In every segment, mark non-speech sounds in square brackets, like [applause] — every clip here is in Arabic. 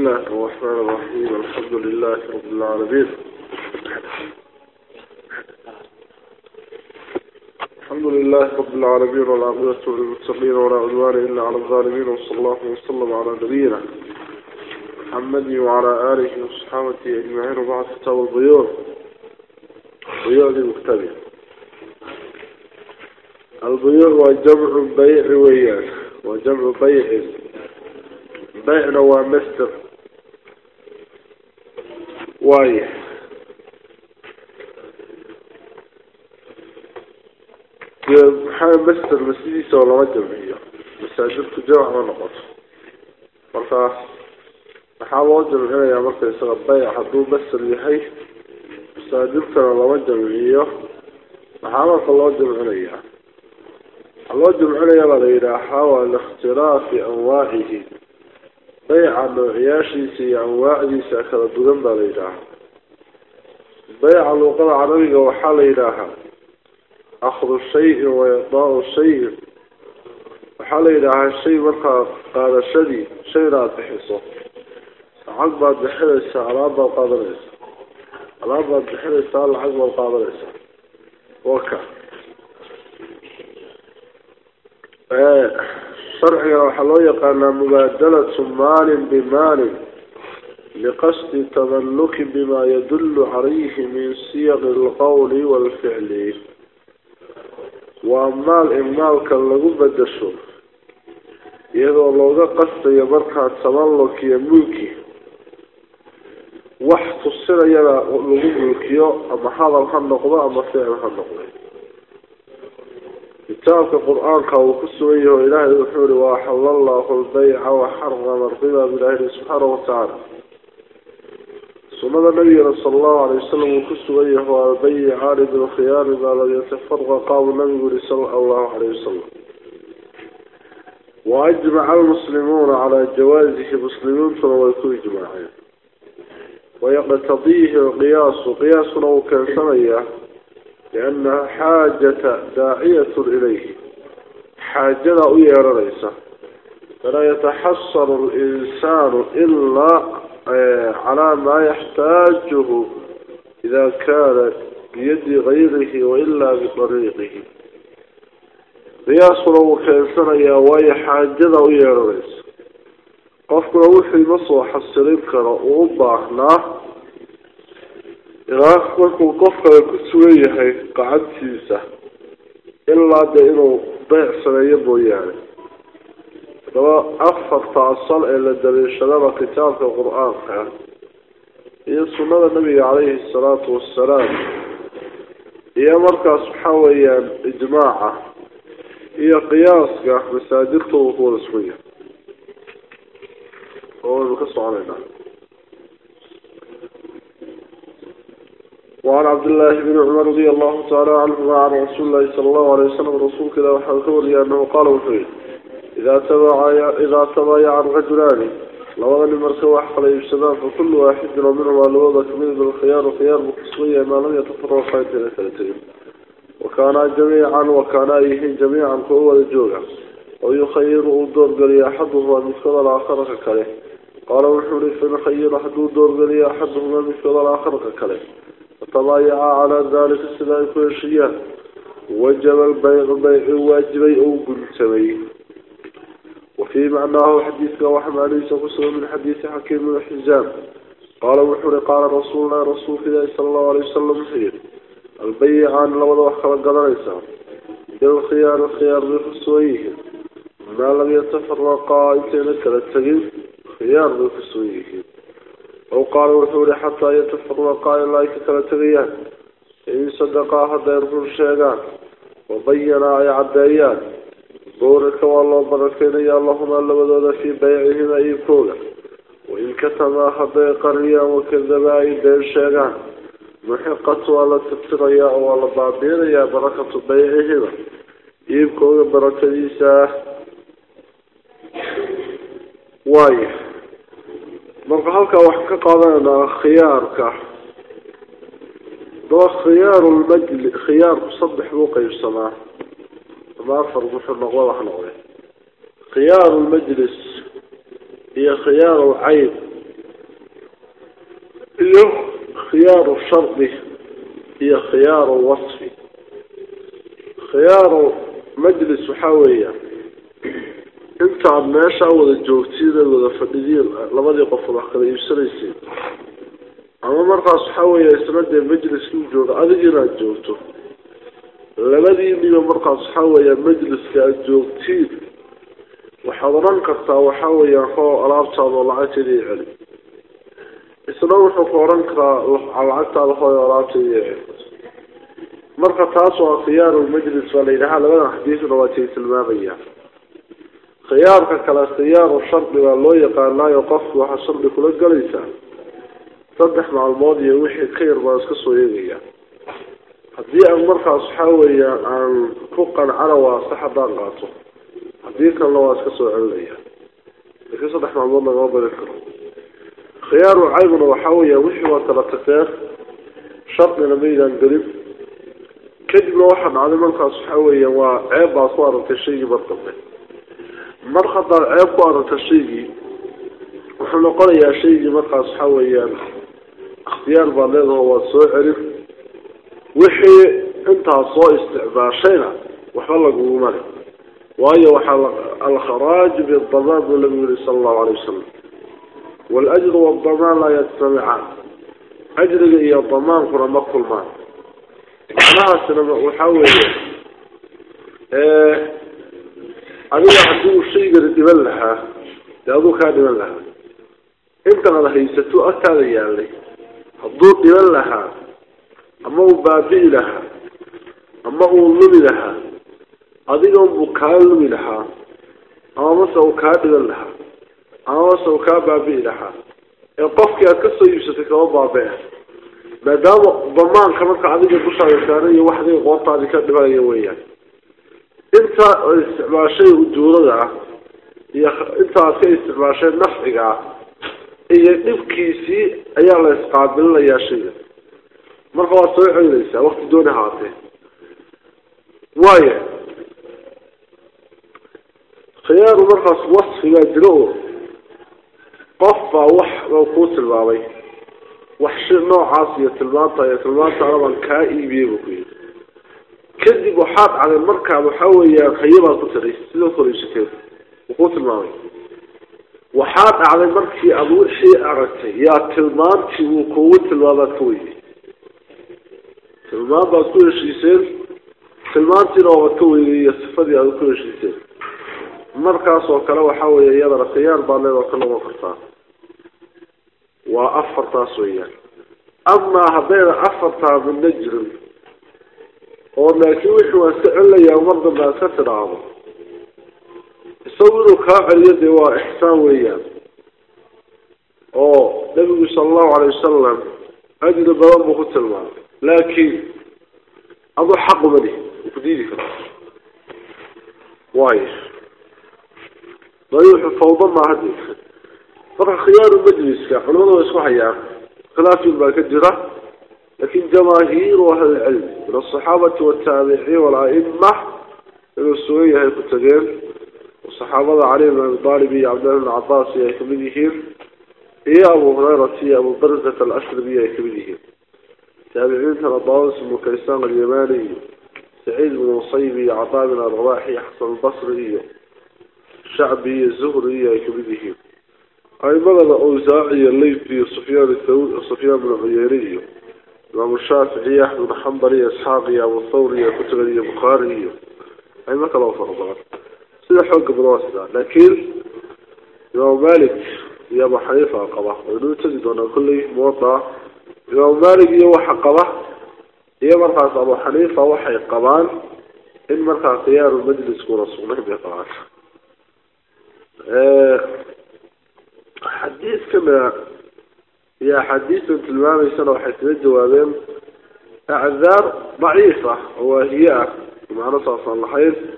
الله الرحمن الرحيم الحمد لله رب العالمين الحمد لله رب العالمين والعقبة للمتقين ولا عدوان إلا على الظالمين وصلى الله وسلم على نبينا محمد وعلى آله وصحابته أجمعين وبعد كتاب البيوع بيوع المكتبه البيوع وجمع بيع ويان وجمع بيع بيعنا ومستر واي يا حي مستر مسدي سوله ما جمعيه مساجد تجمع ما نقط فرصة حاولوا جمعنا يا مكتب سقط بيع حدو بس اللي هي. مساجد ترى الله ما جمعيه حاولوا الله جمعنا يا. الله جمعنا يا ولا إذا حاول اختراف أنواعه. بيع نوعياشي سي أنواعي سأخذ دون بريده bayca luuqada carabiga waxaa la yidhaahaa akhdu shayin wa idaau shayin waxaa la yidhaahaa shay markaa qaadashadii shayna aada bixiso lacag baad bixinaysaa alaab baad qaadanaysaa alaab baad bixinaysaa lacag baad qaadanaysaa waka sharcigana لقصد تملك بما يدل عليه من سيغ القول والفعل. وأمال امالك اللغو بدشو يدو اللغو قصد يبركع تملك يملك وحط السر يلا اللغو ملكيو. أما حال الحنقضاء أما فعل الحنقضاء كتاب القرآن قال أيها إله الحور وحل الله البيع وحرم الربا بالأهل سبحانه وتعالى. ومدى النبي صلى الله عليه وسلم وكسو أيه وأبي عارض الخيار الذي يتفرغ قاب النبي صلى الله عليه وسلم. وأجمع المسلمون على جوازه مسلمون فلو يكون جماعين ويقتضيه القياس قياس لو كان سمية لأن حاجة داعية إليه. حاجة أيها رئيسة فلا يتحصر الإنسان إلا calaa maa yaxtaajuhu ida kaana biyadi gayrihi wailaa bidariiqihi qiyaaskuna wuu keensanayaa waayo xaajada u yeeranaysa qofkuna wixii ma soo xasilin karo uu u baahnaa ilaa markuu qofkale ku sugan yahay gacantiisa ilaa de inuu beyc sameeyo mooyaane لو أخفر تعصل إلى الدليل شلال قتال في القرآن. هي سنة النبي عليه الصلاة والسلام. هي مركز حوية إجماعة هي قياس مسادقته وطول سوية. هو القصة علينا. وعن عبد الله بن عمر رضي الله تعالى عنه وعن رسول الله صلى الله عليه وسلم رسول كذا وحذره لأنه قال وفيه إذا تبايع إذا تبايع الرجلان لو أن مركب وحقل يجتمع فكل واحد منهما لوضع كمين بالخيار وخيار بقصوية ما لم يتفرق خير ثلاثين وكان جميعا وكان أيه جميعا قوة الجوع. ويخير الدور قلي أحدهما مثل الآخر ككله. قال وحوري فنخير أحد الدور قلي أحدهما مثل الآخر ككله. فتبايع على ذلك السلاء كل شيء. وجب البيع بيع واجبي أو قلتمي وفي معناه حديث وحما ليس قصر من حديث حكيم بن الحزام قال وحوري قال رسول الله رسول الله صلى الله عليه وسلم خير البيعان لوضع وحكرا قدريسا بالخيار الخيار بفسويه ما لم يتفرقا انتين كالتقين خيار بفسويه أو قال وحوري حتى يتفرقا إلا كالتقيان إن صدقا حتى يرفض الشيطان. وبينا أي بورك والله بركين يا اللهم لبدود في بيعهم أي كولا وإن كتما حتى قريا وكذبا إيدين الشيطان محقة ولا تبتريا ولا بابيريا بركة بيعهما يبكوا بركة ديسا واي marka halkaa wax ka qaadananaa khiyaarka daba khiyaaru lmajli khiyaarku saddex buu qaybsamaa ama afar wuxuu noqda wax noqday khiyaaru lmajlis iyo khiyaaru lcayn iyo khiyaaru shardi iyo khiyaaru wasfi. Khiyaaru majlis waxaa weeya intaad meeshaa wada joogtiin ad wada fadhidiin labadii qofood wax kala iibsanaysiin ama markaas waxaa weeya isna dee majliskii jooga adig inaad joogto labadiiniba markaas waxaa weeya majliska aad joogtiin. Waxaad odhan kartaa waxaa weeya hoo alaabtaada lacagteedii celi isna wuxuu ku odhan karaa lacagtaada hooy alaabteedii celi marka taas waa khiyaaru majlis baa la yidhahaa labadan xadiisna waa tay tilmaamayaan khiyaarka kale khiyaaru shardi baa loo yaqaanaayo qofku waxaa shardi kula galaysaa saddex maalmood iyo wixii ka yar baan iska soo eegaya هذه المرقى الصحاوية عن فوق العروة صحبا غاطو هذه كان الله أسكسوا عليا لكي صدح مع الله غابة لكرو خيار عيبنا وحاوية وحوة ثلاثتان شرطنا نميدا قريب كجب واحد على المرقى الصحاوية وعيب أصوار تشيجي برطبين مرقى عيب أصوار تشيجي وحنا قرية شيجي مرقى الصحاوية اختيار بالله هو الصحاوية وحي انت صو استعباشينا وحلق ومال وهي وحلق الخراج بالضباب لمن صلى الله عليه وسلم والأجر والضمان لا يتسمع أجر هي الضمان كنا مقل ما أنا سنبقى وحاول أنا أعطوه الشيء الذي يبال لها يأذوك هذا يبال لها انت على هيستو أكاد يالي هدوك يبال لها ama uu baabi'i lahaa. Ama uu lumi lahaa. Adiga unbuu kaa lumi lahaa. Ama mase uu kaa dhiban lahaa. Ama mase uu kaa baabi'i lahaa. Ee qofkii aad ka soo iibsatay kama baabe-a maadaama damaanka marka adiga dushaada saaran iyo wax adiga qoortaadii ka dhibanaya weeyaan. Inta isticmaashay ujuurada ah iyo inta aad ka isticmaashay nafciga ah iyo dhibkiisii ayaa la isqaabilinayaa shayga marka waad soo celinaysaa wakti dooni haatee waaya khiyaaru markaas wasfigaa jiro oo qof baa wax kuu tilmaamay. Wax shi noocaas iyo tilmaanta iyo tilmaanta anabaan kaa iibiyey buu ku yidhi. Kadib waxaad dhacday markaa waxaa weeyaan hayabaad ku tiray sidoo kale iibsateen wuu kuu tilmaamay. Waxaa dhacday markii aada wixii aragtay yaa tilmaantii uu kugu tilmaamaad ka weydey tilmaan baad ku heshiiseen tilmaantiina waabad ka weydey iyo sifadii aad ku heshiiseen markaas oo kale waxaa weeye iyadana khiyaar baad leedoo ka noqon kartaa waa afartaas weeyaan. Amaa haddayna afartaa midna jirin oo laakiin wixii waan iska celinayaa mar dambe aad ka tidhaahdo. Isagu inuu kaa celiyo dee waa ixsaan weeyaan. Oo nabigu sala allahu alay wasalam ajri badan buu ku tilmaamay لكن أضع حقه مني وفديني كرا وايش ما الفوضى فوضى ما هدي فرح خيار المجلس كعلم الله يسمح إياه خلاف الباكدرة لكن جماهير وهل العلم من الصحابة والتابعين والعائمة من السوية هي قتلين والصحابة عليهم الضالبي عبد الله العطاسي هي كمينيهم هي أبو هريرة هي أبو برزة الأسربية هي كمينيهم تابعين كان طاوس كيسان اليماني سعيد بن صيبي عطاء بن الرواحي حسن البصري شعبي الزهري كبده أي بلد أوزاعي الليبي صفيان الثوري صفيان بن عييري إمام الشافعي أحمد حنبري أسحاقي أبو الثوري كتبري بخاري أي ما كان أوفر بلد سيد حق براسنا لكن إمام مالك يا أبو حنيفة قبع ولو تجدون كل موطع إمام مالك يوحى قبه إيه مرخص أبو حنيفة وحى قبان إن مرخص خيار المجلس ورسوله بيقعات حديث كما يا حديث انت تلمامي سنة وحيت الجوابين أعذار ضعيفة وهي معنى صلى الله عليه وسلم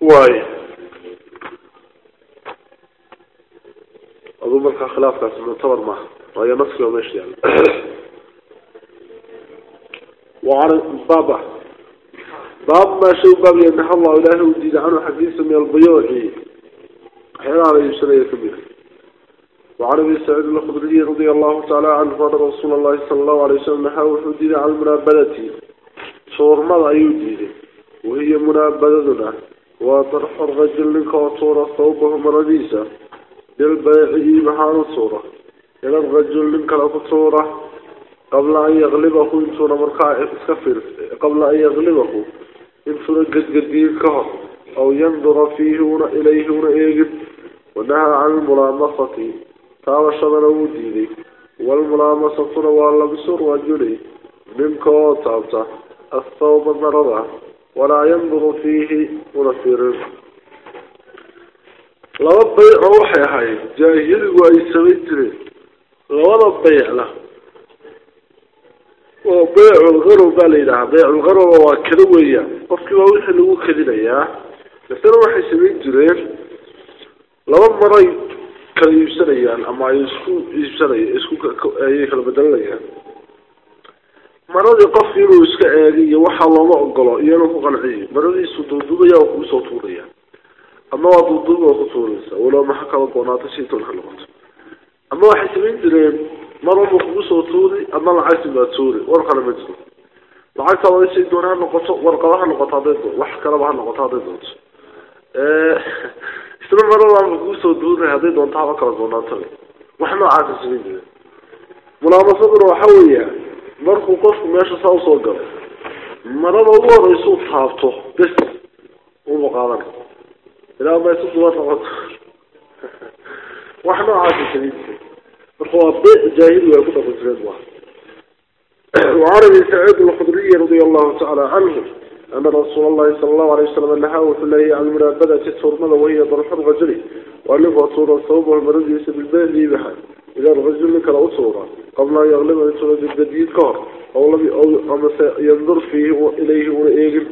وهي aduu markaa khilaafkaasi muctabar maaha waayo naski oo meesha yaala [clears throat] وعن بابا باب ما شو باب ينهى الله إلهي وديد عنه حديث من البيوع حين على يشري كبير وعن ابي سعيد الخدري رضي الله تعالى عنه أن رسول الله صلى الله عليه وسلم نحاول حديد عن المنابلة صور ماذا يديد وهي منابلتنا وطرح الرجل لك صوبه مرضيسة بالبيع محان الصورة. إلى الرجل لك صورة قبل أن يغلبه إنسونا مرقاء اسكفر قبل أن يغلبه إنسونا قد قد كهر أو ينظر فيه هنا إليه هنا إيجد ونهى عن الملامصة تاب شمل وديدي والملامصة والله بسر وجلي من كوتابتا الثوب مرضى ولا ينظر فيه laba baycoo waxay ahayd jaahiligu ay samayn jireen. Labada baycna waa bayculqarow baa la yidhahaa bayculqarowna waa kada weeya qofkii baa wixii lagu kadinayaa. Misana waxay samayn jireen laba maray kala iibsanayaan ama ay isku iibsanay isku ayay kala bedelanayaan. Maradii qofki inuu iska eega iyo waxaa looma ogolo iyana ku qanciyo maradiisu duuduubaya waa kuusoo tuuraya ama waa duuduuba oo ku tuuraysa. Walow maxa kala doonaato si tolka noqoto ama waxay samayn jireen mar walba kugu soo tuuri ama lacagti baa tuuri. War kale ma jiro lacagta wada shay ha noqoto warqaba ha noqoto hadday wax kaleba ha noqoto hadday doonto. [laughs] Isla maradaanba kugu soo duurinay hadday doonto haba kala doonaato wax noocaasa samayn jireen. Mulaabasaduna waxa weeya markuu qofku meesha saa u soo galo marada ugu horeysuu taabto bes uma qaadan noocaasa samayn jireen marka waa beyc jaahili way ku dhaqan jireen waa وعن ابي سعيد الخدري رضي الله تعالى عنه أن رسول الله صلى الله عليه وسلم نهى وحليه عن المنابذة تتورمضة وهي ضرح الرجل وألف وصورة الثوب والمرض يسب البال بها إذا الرجل لك الأصورة قبل أن يغلب أن يتولى الجديد كهر أو لم ينظر فيه إليه ونئيقل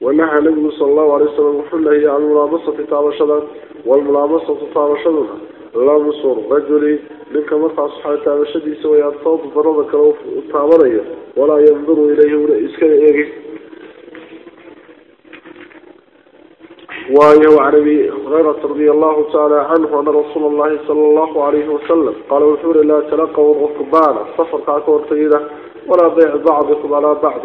ونهى النبي صلى الله عليه وسلم وحليه عن الملامسة تعالى والملامسة تعالى لا مصور رجلي منك مرفع تعالى شدي سوى الصوت برضك لو تعبرية ولا ينظر إليه ولا إيجي وهو عن أبي هريرة رضي الله تعالى عنه أن رسول الله صلى الله عليه وسلم قال وحور لا تلقوا الركبان السفر كاكور سيدة ولا بيع بعضكم على بعض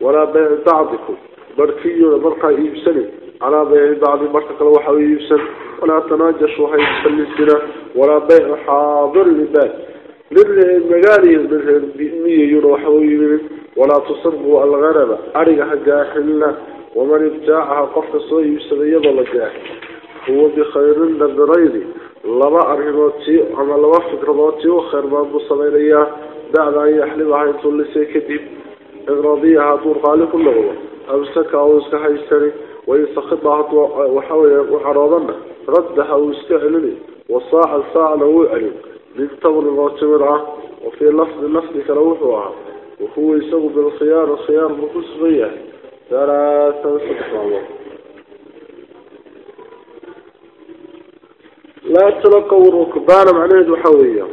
ولا بيع بعضكم بركي برقى يبسل على بيع بعض بركة وحوي يبسل ولا تناجشوا هاي السنة ولا بيع حاضر لبال للمجالي بمية يورو حوي ولا تصرفوا الغنم أرجع حقا حلنا ومن ابتاعها قفك صوي يسريض لجاه هو بخير النظرين لما أرهنوتي أما لما فكرتي وخير ما بصمينيا بعد أن يحلمها ينطل سيكدب إن رضيها دور قال كل أمسك أو اسكح يستري وإن سخطها وحاول وحراضنا ردها ويستعلني. والصاع الساعة لو يعلم للتمر الراتمرة وفي لفظ لفظ كروحها وهو يسوق بالخيار الخيار بخص غيه ثلاثة صفحات لا تلقوا الركبان معناه وحوية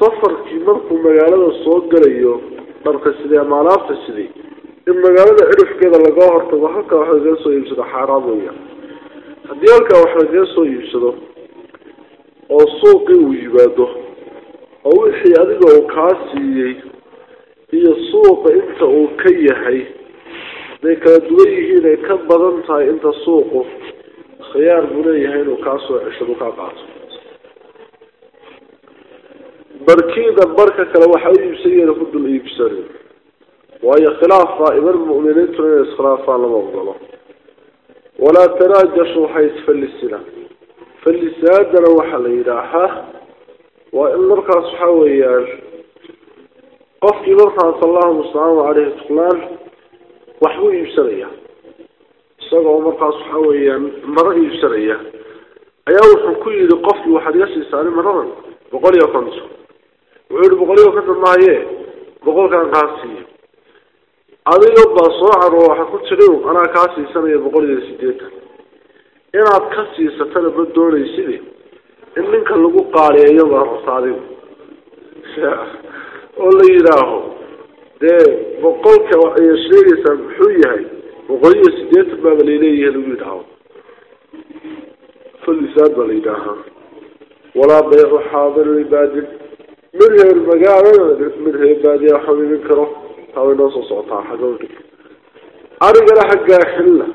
صفر كي مركو مقالة الصوت قليو. مركز سيدي مالافة سيدي in magaalada cirifkeeda laga hortago halkaa wax lagaga soo iibsado xaaraam weya haddii halkaa wax lagaga soo iibsado oo suuqii uu yimaado oo wixii adiga uu kaa siiyey iyo suuqa inta uu ka yahay haday kala duwan yihiin ay ka badan tahay inta suuqu khiyaar buu leeyahay inuu kaa soo ceshado kaa qaato. Barkiida barka kale waxaa u iibsanyeena ku dul iibsanin وهي خلافة إبن المؤمنين ترين إسخلافة لما أفضل ولا تناجشوا حيث فلسنا فلسادا وحل إلاحا وإن مركز حويا قف إبن صلى الله عليه وسلم وحوه يبسرية صدع مركز حويا مرأة يبسرية أيها الحكوية لقف واحد يسي سالي مرارا بقول يا خمسة وعيد بقول يا خمسة الله يه بقول كان قاسي. Adiga baa soo caro waxa ku tiri anaa kaa siisanaya boqol iyo sideetan inaad ka siisatana ma doonaysidi in ninka lagu qaaleeyo baa rabta adigu oo la yidhaaho dee boqolka ay sheegaysaa muxuu yahay boqol iyo sideetan baaba laleeyahay lagu yidhaaho falisaad baa la yidhaahaa ولا taa noo soo socotaa xagga arigana xaggaa xilla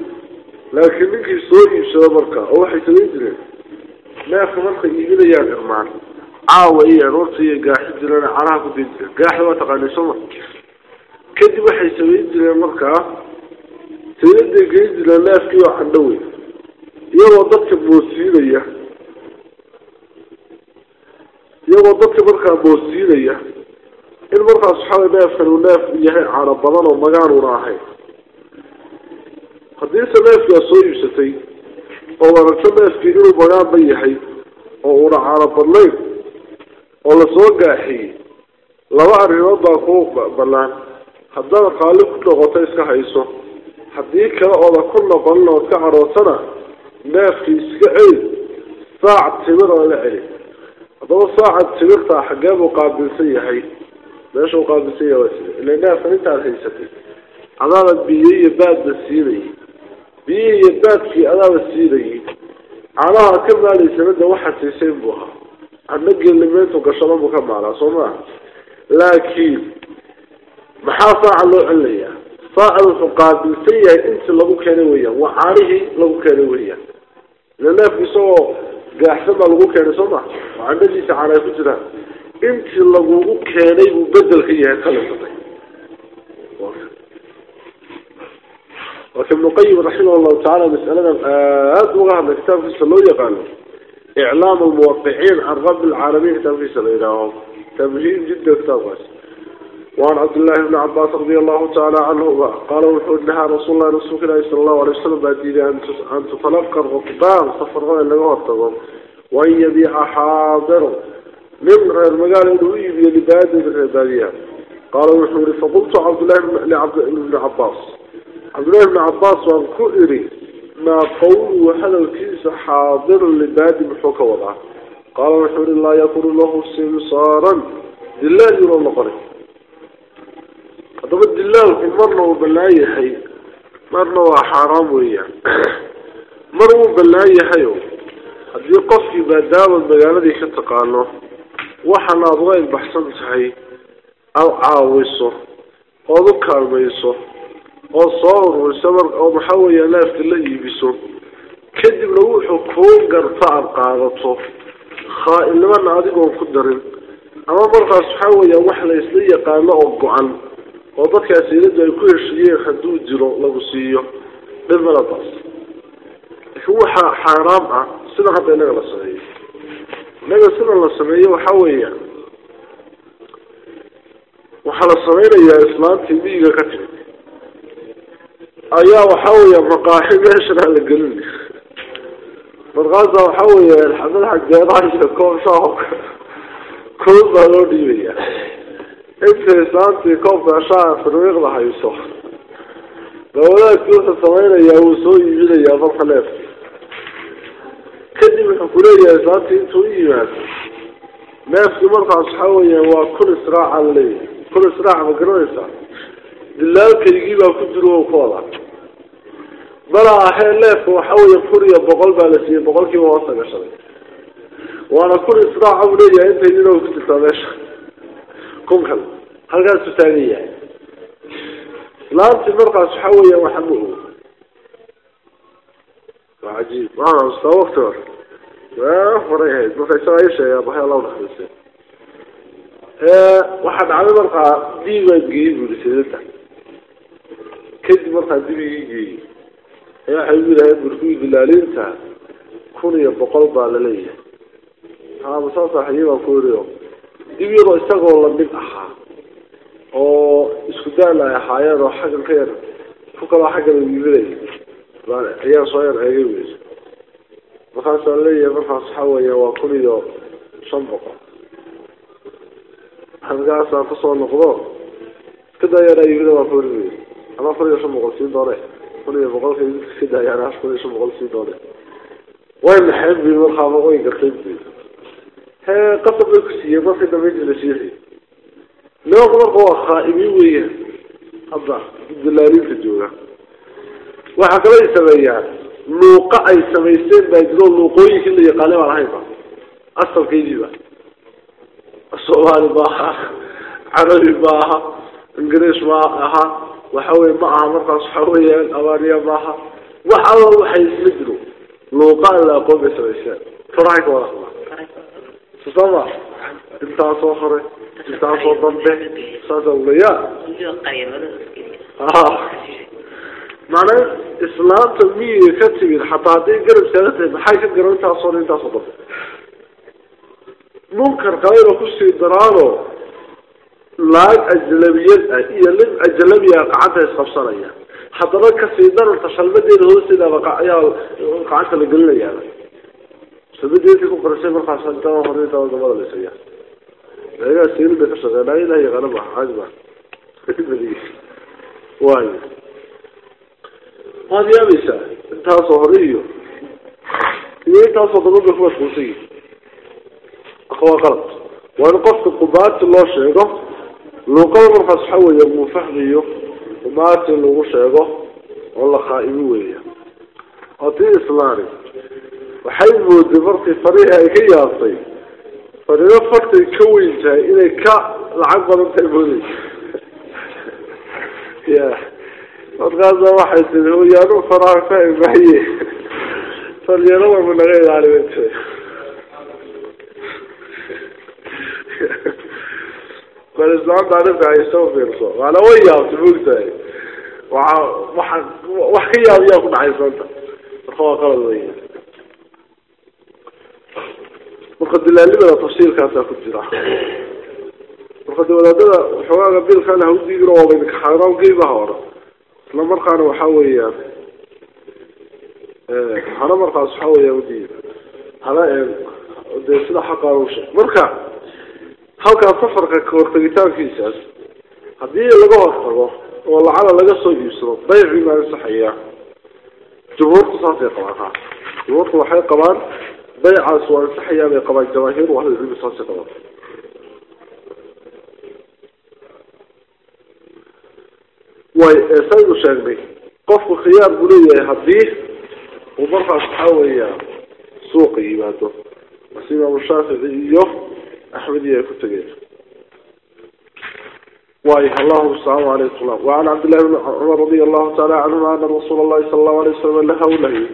laakiin ninkii soo iibsado marka oo waxay samayn jireen neefka marka iibinayaan irmaan caawa iyo aroorta iyo gaaxi jirana canaha ku dayn jireen. Gaaxi waa taqaanay ma kadib waxay samayn jireen markaa sayladay geyn jireen neefkii oo candho weyn iyagoo dadka moosiinaya iyagoo dadka markaa moosiinaya in markaas waxaa neefkan uu neef yahay caano badan oo magaanuuna ahayn haddiise neefkaa soo iibsatay oo aragto neefkii inuu magaanba yahay oo uuna caano badnayn oo la soo gaaxiyey laba arrimood baa ku banaan haddaad qaali ku noqoto iska hayso. Haddii kale ooda ku noqonin ood ka carootana neefkii iska celi saac timir oo la celi haddaba saaca timirtaa xaggee buu qaabilsan yahay meesha uu qaabilsan yahay waa sida. Ila neefkan intaad haysatay adaaba biyo iyo baadba siinayay biyihii iyo baadkii adaaba siinayay caanaha ka maalaysana de waxaad siisayn buu ahaa. Adna geelimeyntu gashado buu ka maalaa soo maa laakiin maxaa saaca loo celinayaa saaca wuxuu qaabilsan yahay intii lagu keenay weeyaan waa caanihii lagu keenay weeyaan. Ila neefka isagoo gaaxsan baa lagu keenay soo ma oo candhadiisa caana ku jiraan intii lagugu keenay buu bedel ka yahay kalisatay وابن القيم رحمه الله تعالى مسألة آد وغاها كتاب في السلوية قال إعلام الموقعين عن رب العالمين كتاب في السلوية تمهيد جدا كتاب وعن عبد الله بن عباس رضي الله تعالى عنه قال وحود لها رسول الله رسول الله صلى الله عليه وسلم بعد أن تتلقى الركبان صفر غير لغوتهم وأن يبيع nin reer magaalo inuu u iibiyo libaadiisa reer baadiyaha qaala wuxuu yihi faqultu cabdullahi ibni cabaas cabdullahi ibni cabaas waan ku idhi maa qawluhu hadalkiisa xaadirun libaadi muxuu ka wadaa? Qaala wuxuu yihi laa yakunu lahu simsaaran. Dilaal yuna noqonay. Haddaba dilaalku marna uu ballaan yahay marna ah waa xaaraam weeyaan. [clears throat] Mar uu ballaan yahayo haddii qofkii baadaabad magaaladii ka taqaano waxana aada uga ilbaxsan tahay aada caawiso ood u kaalmayso oo soo ururiso oo maxaa weeya neefka la iibiso kadibna wuxuu kuu garta aada qaadato khaa-innimana adigoon ku darin. Ama markaas waxaa weeya wax la isla yaqaano oo go-an oo dadkaas iladu ay ku heshiiyeen hadduu jiro lagu siiyo dhibmaladaas laakiin waxaa xaaraam ah sida hadda inaga la sameeyo ماذا سنة للسمية وحوية وحال السمية يا إسلام تبيه كتب أيها وحوية مقاحي بيشنا لقلني مرغازة وحوية الحمد الحق يا راجل كوم شاوك كل ظهور ديبية انت إسلام تبيكوم بأشاعة فنويغ لها يسوح دولة كوثة السمية يا وسوي يجيلي يا ظرف الأفضل وليه إسلامتي إنتو إيمان ناس المرقع الصحاوية وكل إسراع علي. كل إسراع مقرون إسلام لله كيجيب أفضل وفضل بلا أحيان لا فوحاوية كوريا بغلبة لسي بغلبة مواصة بشري وأنا كل إسراع وليه إنتي نينو كتلتا بشري كمكال هل كان ستانية إسلامتي المرقع الصحاوية وحبوه عجيب. معنا مستوى وقت ورد waa horay ahayd marka isagaa sheegaa bahay alla waxaa dhacday markaa dib baan geeyey buri sidada kadib markaa dib igii geeyey ayaa waxay u yidhaaheen burkuwii dilaalinta kun iyo boqol baa la leeyahay haama saasa haye baan ku yidhi o dib yaroo isagoo la mid ahaa oo isku daal ay ahaayeen oo xaggan ka yar ku kaloo xaggan iibinaya ayaan soo yar eegay wey markaasaan leeyahay markaas waxaa weeya waa kun iyo shan boqol. Halkaasaan ku soo noqdo iska daayaan iibina waa ori ama kun iyo shan boqol sii doone. Kun iyo boqolka iska daayaan kun iyo shan boqol sii doone. Way maxeen bi way gartay bi hee qasab bay ku siiyeen markii dambe inti la siixi nimanku marka waa khaa-imiin weeyaan. Hadda dilaalinta jooga. Waxaa kaloo ay sameeyaan luuqa ay samaysteen baa jiro luuqooyinkii la yaqaanay baan ahaynba أصل كيدي بقى. الصومالي باها عربي باها إنجليش باها وحوي معها مرقص حويا أوانيا باها. وحاول وحي يسجلوا لو قال لا islaanta miyiga ka timid xataa hadday garab taagan tahay maxay ka garabtaasoo intaasoo dambe munkar kaleyba ku sii daraano laag ajlabiyad ah iyo nin ajnabiya ah gacanta isqabsanaya haddaba ka sii dararta shalmadeeda hoosteeda ayaa gacanta la gelinayaa. Shalmadeedii ku qarashay markaas intaa hore intaa dabada lisaya ayagaa ka shaqeynaa ilaah yaqaana maaha [laughs] waayo maad yaabaysaa intaasoo hore iyo iyo intaasoo dabada ku mashquulsay waa qalad waa in qofka qubaati loo sheego luuqada markaas waxa weeya mufahmiyo qubaati in lagu sheego oo la khaa-imi weeya haddii islaani waxay mooday markii fariihi ay ka yaabtay fariiro fartay ka weyn tahay inay ka lacag badan tahay moodaysa [laughs] ya وتغازى واحد هو يانو فراغ فاهم معي فلينور من غير على بنتي فالإسلام تعرف عيسو في رسول وعلى وياه تبوك تاي وحكي ياكم عيسو الخوة قرد وياه وقد دلالي بلا تفصيل كاسا كتيرا وقد ولادنا حواغا بيل كان هودي يقروا وبينك حارا وقيبها ورا لما مرقانا وحاوية حرام مرقا صحاوية ودي هلا دي سيدا حقا روشة مرقا halkaa safarka kahortagitaankiisaas haddii laga hortago oo lacala laga soo iibsado baycii maa ansaxayaa jumhuurtu saasay qabaan jumhuurtu waxay qabaan baycaas waa ansaxayaa bay qabaan jamaahiiru ahlilcilmi saasay qabaan way saynu sheegnay qofku khiyaar buu leeyahay haddii uu markaas waxaa weeya suuqa yimaado bas imaamu shaafici iyo أحمد يكتجين وايه الله السلام عليكم وعن عبد الله بن عمر رضي الله تعالى عنه أن رسول الله صلى الله عليه وسلم له وله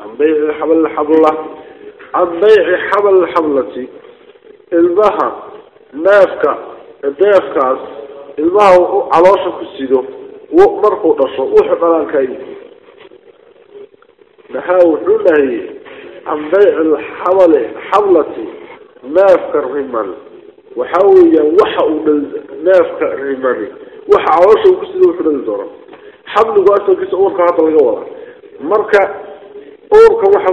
عن بيع حبل الحبلة عن بيع حبل الحبلة البها نافك الدافكاس البها على ومرقو دشو وحبلان كاي نحاول حله عن بيع الحبل حبلة نافك الرمال. وحاويا وحا نافك الرمال. وحا عوشه وكسده وحده الدورة حبل قاسة كسة أورك هذا الغوضة مركا أورك وحا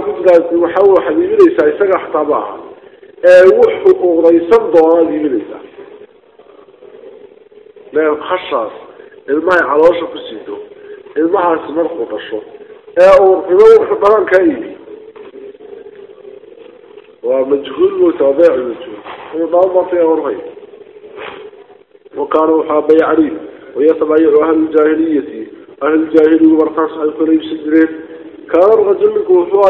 ilmahay caloosha ku siido ilmahaasi markuu dhasho ee uu xumo wuxuu dhalan kaa yimi waa majhuul moota waa bayci majhuul inuu dhalan doonta horhay wakaana waxaa baycani wayatabayacu ahlujaahiliyati ahlujaahiligu markaas ay kala iibsan jireen. Kaana rajulinku wuxuu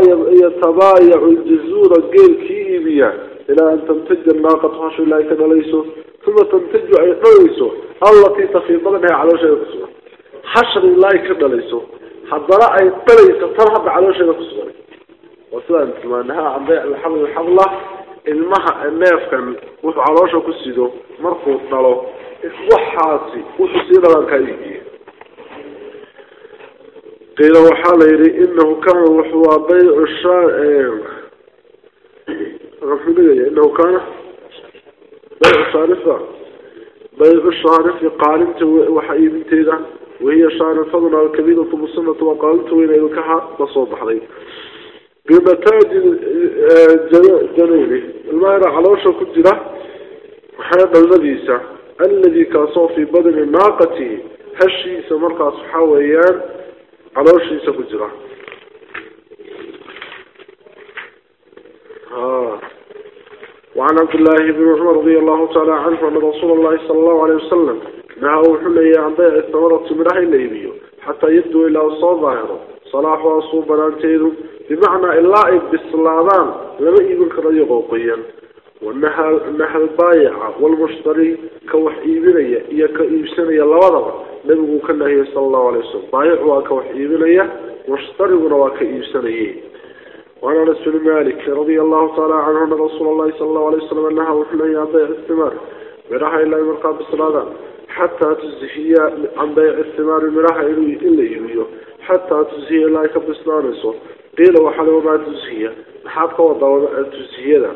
yatabaayacu jazuura geelkii iibiya ilaa an tamtaja naaqatu hasho ilaa ka dhalayso uma tantaju ay dhalayso allatii tafi badnaha caloosheeda kusugan xashar ilaahi ka dhalayso haddana ay dhalayso tan hadda caloosheeda kusugan waa sidaan tilmaanaha hadday alxabl xabla ilmaha neefkan wuxuu caloosha ku sido markuu dhalo waxaasi wuxuu sii dhalaan kaaigiye qiila waxaa la yidhi inahu kana wuxuu waa baycu shaa maxuu [clears throat] بيع الشارفة بيع الشارف قالنت وحيب تيدا وهي شارفة الكبيرة مصنة وقالت وين يلكها؟ بصوب حضيك بمتاج جنوبي المائرة على وشه كجرة. وحياة المديسة. الذي كان في بدن ناقته هشي سمرقى صحاويان. على وشه كجرة. وعن عبد الله بن عمر رضي الله تعالى عنه أن رسول الله صلى الله عليه وسلم نهى حلي عن بيع الثمرة من رحي الليبي حتى يبدو إلى أصاب ظاهرة. صلاح وأصوب بلانتينه بمعنى الله بالصلابان لما يقول كرا يقوقيا wanaha naha albaayica walmushtari ka wax iibinaya iyo ka iibsanaya labadaba nabiguu ka nahiyay sala allahu alay wasalam baayicu waa وعن أنس بن مالك رضي الله تعالى عنه أن رسول الله صلى الله عليه وسلم نهى وحنا عن بيع الثمار مراها إلى مرقى بالصلاه حتى تزهي عن بيع الثمار مراها إلا يبيو حتى تزهي لا يكبسنانسو قيل وحل وما تزهي محاد قوضا تزهي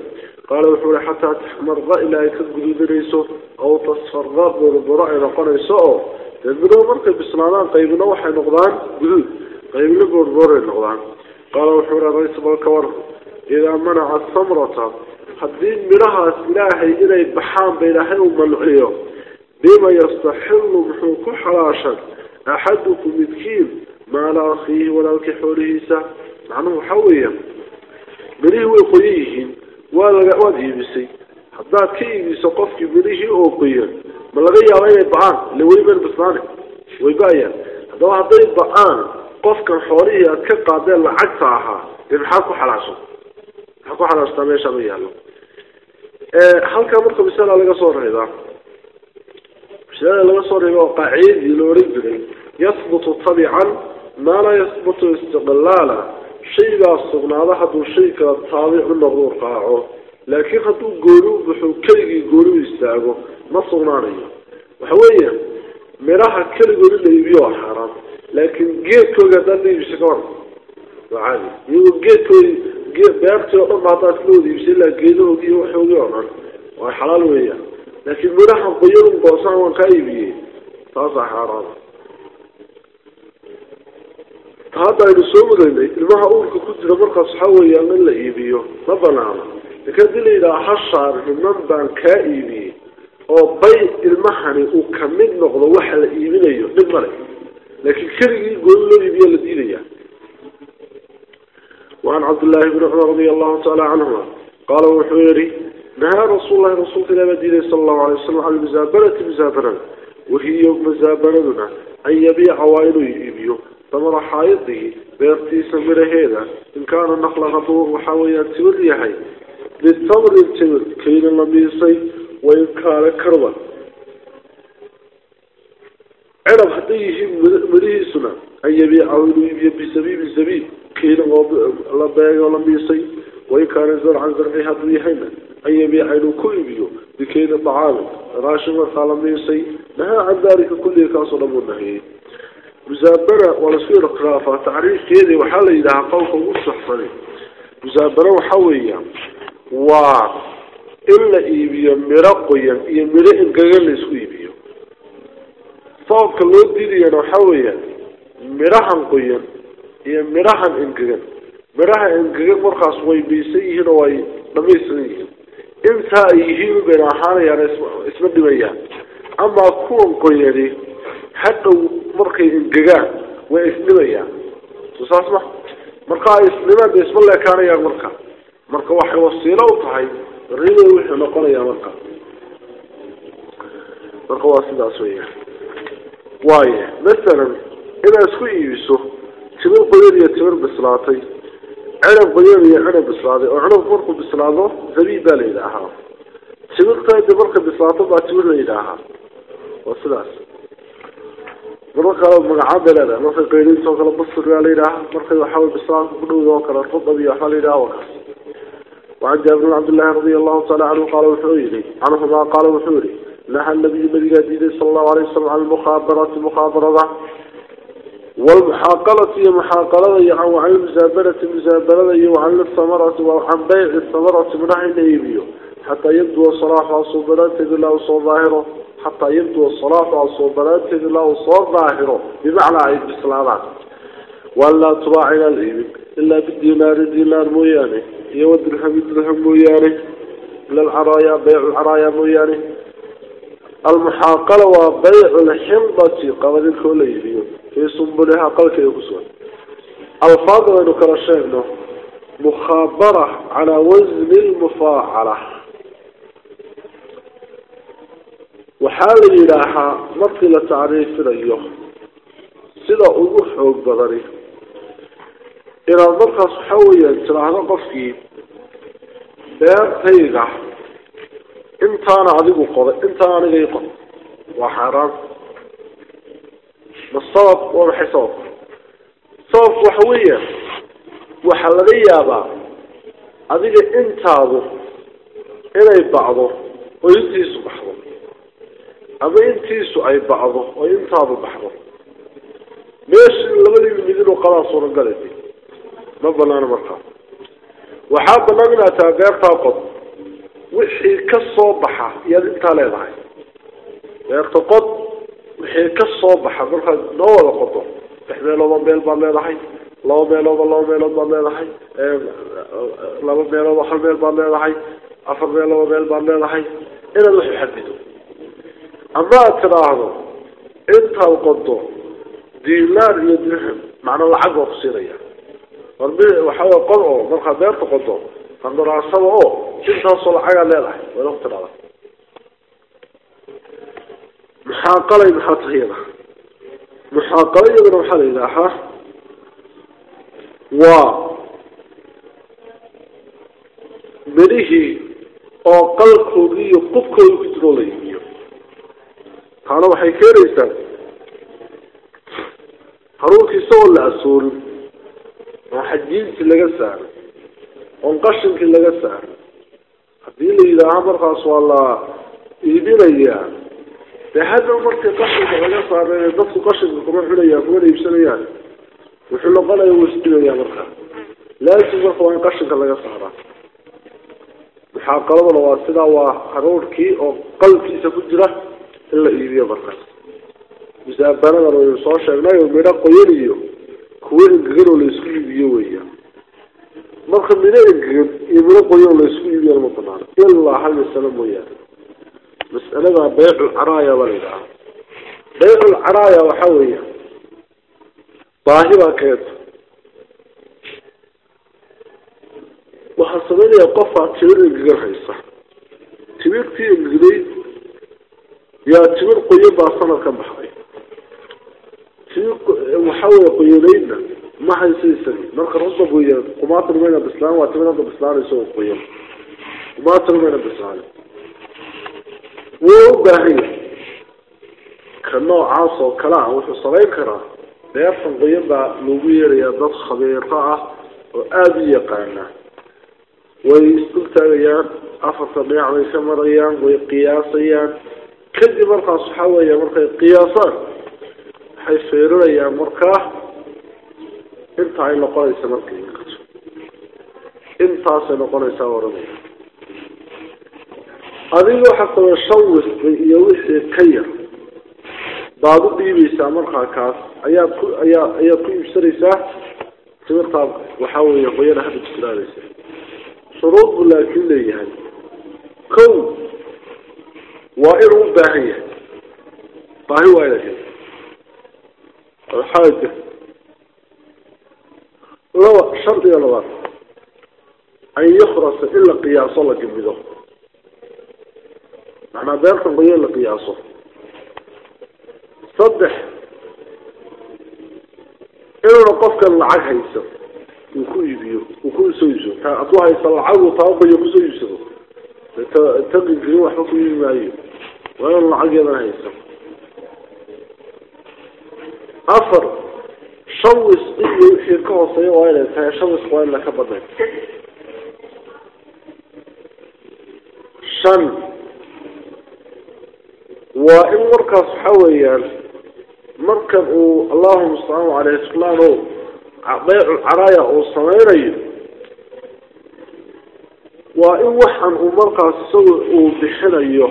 قال وحول حتى تحمر إلى كقدودريسو أو تصفر بربراء نقنيسو تنبنو مركب بسنانان قيبنا وحي نقضان قيبنا بربراء نقضان qaala wuxuu ihi raysbal ka waran idaa manaca asamrata haddii midhahaas ilaahay inay baxaanba ilaahay uu manciyo bima yastaxilu muxuu ku xalaashan axadukum midkiin maala akhiihi walaalkii xoolihiisa. Macnuhu waxaa weeya midhihii way qoyan yihiin waa laga waad iibisay. Haddaad ka iibiso qofkii midhihii oo qoyan ma laga yaaba inay ba'aan ile wayba-ayaan haddaba hadday ba'aan qofkan xoolihii aad ka qaadeen lacagta ahaa dee maxaad ku xalaasha maxaad ku xalaashtaa meesha ma yaallo? Halkaa marka masala laga soo reebaa masalada laga soo reeba oo qaacidadii la oran jiray yahbutu tabican maa laa yahbutu istiqlaala. Shaygaas sugnaada hadduu shay kala taabic u noqdo raaco laakiin hadduu u baxo keligii gooni u istaago ma sugnaanayo. Waxa weeya midhaha keligoodi la iibiyo waa xaaraan laakiin geedkooga haddaad la iibisa ka war. Waa caadi iyagoo geedkoodi beertii oo dhan ba haddaad kala wada iibisa ilaa geedahoodi iyo waxoogii oo dhan waa xalaal weeyaan. Laakiin midhaha qoyadun goosan waan kaa iibiyey. Taasaa xaaraan hadda aynu soo wadaynay ilmaha uurka ku jira markaas waxaa weeyaan in la iibiyo ma banaano. Laakiin haddii la yidhaha hashaar niman baan kaa iibiyey. Oo bay ilmahani uu ka mid noqdo waxa la iibinayo dhib male keligii gooni loo iibiya la diidaya وعن عبد الله بن عمر رضي الله تعالى عنهما قال وحويري نهى رسول الله رسول الله مدينة صلى الله عليه وسلم عن المزابنة مزابنة وهي مزابنتنا أن يبيع عوائل يبيو ثمر حائضه بيرتيس من هذا إن كان النخل غطور وحاوية تمر يحي للتمر التمر كين اللميسي وإن كان كربا. cirab hadday yihiin merihiisuna an yabiicahu inuu iibiyo bisabiibin sabiib. Kiina oo la beegoo la miisay. Wain kaana zarcan zarci hadduu yahayna an yabiica inuu ku iibiyo. Bikeyna dacaamin raashin markaa la miisay. Nahaa can daalika kulliga kaasoo dhan buu nahiyey musaabana waa lasku yaro khilaafaa tacriifkeeda waxaa la yidhahaa qowlka ugu saxsane musaabana waxaa weeya waa in la iibiyo midho qoyan iyo midho engegan la isku iibiyo sababka loo diidayana waxa weeya midhahan qoyan iyo midhahan engegan. Midhaha engegan markaas way maysan yihiin oo ay dhamaysan yihiin. Intaa ay yihiin bayna ahaanayaan isma dhibayaan. Ama kuwan qoyani hadhow markay engegaan way isdhibayaan saas ma marka ay isdhibaan bay isma leekaanayaan marka. Marka waxay wasiilo u tahay rida wuxuu noqonayaa marka. Marka waa sidaas weeyaan. واي مثلا إذا سكوي يسوع تمر قليل يا تمر بسلاطي عرف قليل يا عرف بسلاطي وعرف برق بسلاطه زبيب لا إلهها تمر قليل برق بسلاطه ما تمر لا إلهها وسلاس برق على مقعد لا لا نص قليل سوق على بصر لا إلهها برق يحاول بسلاط بدو ذاك على طب أبي يحاول إلهها وكس وعند عبد الله رضي الله تعالى عنه قال وثوري عنه ما قال وثوري نهى النبي النبي صلى الله عليه وسلم عن المخابرات المخابرة والمحاقلة محاقلة عن وعن المزابلة المزابلة وعن الثمرة وعن بيع الثمرة من نحن نيبيو. حتى يبدو الصلاح والصوبرات الله ظاهره. حتى يبدو الصلاة والصوبرات الله ظاهره. بمعنى عيد بالصلاة ولا تراعي الإبل إلا بالدينار الدينار موياني يود الهم الدرهم موياني إلا العرايا بيع العرايا موياني almuxaaqala waa baycu lxindati qabadilkoo la iibiyo fii sumbulihaa qalkeeda ku sugan. Alfaadda waynu kala sheegno mukhaabara calaa wasni lmufaacala waxaa la yidhaahaa markii la tacriifinayo sida ugu xoog badani. Inaad markaas waxa weeyaan tidhaahdo qofkii beertayga intaana adigu qoday intaana aniga i qoday waa xaaraan. Ma sabab waa maxay sababka sababku waxa weeya waxaa laga yaabaa adiga intaadu inay bacdo oo intiisu baxdo ama intiisu ay bacdo oo intaadu baxdo. Meeshii labadii midinoo qadaa suuragalay ma banaano markaa. Waxaa banaan inaad tahay beertaa qod ka soo baxa markaad noo wada qodo lix meelooba meel baad leedahay laba meelooba laba meelood baad leedahay laba meelooba hal meel baad leedahay afar meelooba meel baad leedahay inaad wax xadido ama aad tidhaahdo intaad qodo diinaar iyo dirham macnaa lacag baa kusiinaya war mi waxaa qod oo markaad beerta qodo qandaraasada oo intaasoo lacagaad leedahay wayna ku tidhahda muxaaqalay maxaa tahay iyada muxaaqalo iyadana waxaa la yidhaahaa waa midhihii oo qalkoodii iyo qubkooda ku jiroo la iibiyo taana waxay keenaysaa haruurkii isagoo la asoorin oo xajiintii laga saaro oon qashinkii laga saaro haddii la yidhaaha markaas waa la iibinayaa. Dee hadda markii qashinka laga saareen dadku qashinka kuma cunayaan kumana iibsanayaan. Wuxuu noqonaya wuu isdhigayaa markaa laakin marka waa in qashinka laga saaraa. Muxaaqaladana waa sidaa waa haruurkii oo qalbkiisa ku jira in la iibiyo markaas musaabanadana waynu soo sheegnay oo midho qoyan iyo kuwo engegan oo la isku iibiyo weya marka midho iyo midho qoyan oo la isku iibiyana ma banaano. Ilaa hal masalo mooyaane. Mas'alada bayculcaraaya baa la yidhaha bayculcaraaya waxaa weeya baahi baa keenta waxaa sameynaya qofaa timir engegan haysa. Timirtii engegday yaa timir qoyan baa sanad baxday. Timir waxaa weya qoyanaydna ma haysa isagi marka rusab weya qumaatan mayna bislaan waa timir hadda bislaanaysa oo qoyan qumaatan mayna bislaan wuu u baahan yahay. Ka noocaas oo kale ah wuxuu samayn karaa. Beertan qoyan baa loogu yeerayaa dad khabiiro ah oo aada u yaqaana way isdul taagayaan afarta dhinac bay ka marayaan way qiyaasayaan. Kadib markaas waxaa weeya markay qiyaasaan waxay feerinayaan markaa انت عين القرية سمرك انت عين القرية سمرك هذه الوحقة الشوص يوحي كير. بعض البيبي سامرها كاس ايات كل مشتريسة سمرتها وحاول يقوينا هذا الشرارسة شروط ولا كل يعني. كل وائره باهية باهي وائلة الحاجة لو شرط يا لو أن يخرس إلا قياس الله جبده. معنى بيرت غير لقياسه صدح. إلا رقفك العجل هيسر. وكل يبيه وكل سيسر فأطوها يسر العجل وطاقه يكو سيسر تقل فيه وحكو يبيه وإلا العجل هيسر أفرق wisqi iyo wixii ka hooseeya waa inay tahay shan wisq waa ina ka badnayn shan. Waa in markaas waxa weeyaan markan uu allahuma mustacaan caleyh islaan o baycu uu sameynayo waa in waxan uu markaas isaga uu bixinayo